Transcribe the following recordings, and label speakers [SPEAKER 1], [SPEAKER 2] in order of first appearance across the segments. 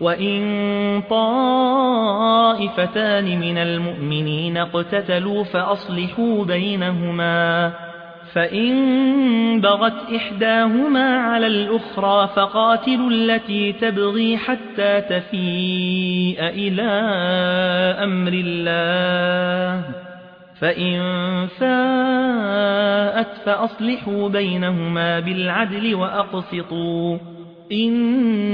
[SPEAKER 1] وَإِن طَائِفَتَانِ مِنَ الْمُؤْمِنِينَ اقْتَتَلُوا فَأَصْلِحُوا بَيْنَهُمَا فَإِن بَغَتْ إِحْدَاهُمَا عَلَى الْأُخْرَى فَقَاتِلُوا الَّتِي تَبْغِي حَتَّى تَفِيءَ إِلَى أَمْرِ اللَّهِ فَإِن فَاءَتْ فَأَصْلِحُوا بَيْنَهُمَا بِالْعَدْلِ وَأَقْسِطُوا إِنَّ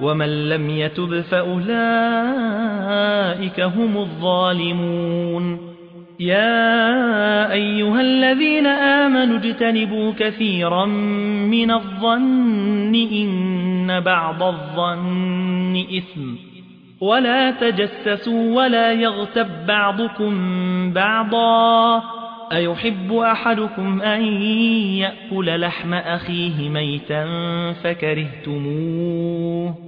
[SPEAKER 1] ومن لم يتب فأولئك هم الظالمون يا أيها الذين آمنوا اجتنبوا كثيرا من الظن إن بعض الظن إثم ولا تجسسوا ولا يغتب بعضكم بعضا أيحب أحدكم أن يأكل لحم أخيه ميتا فكرهتموه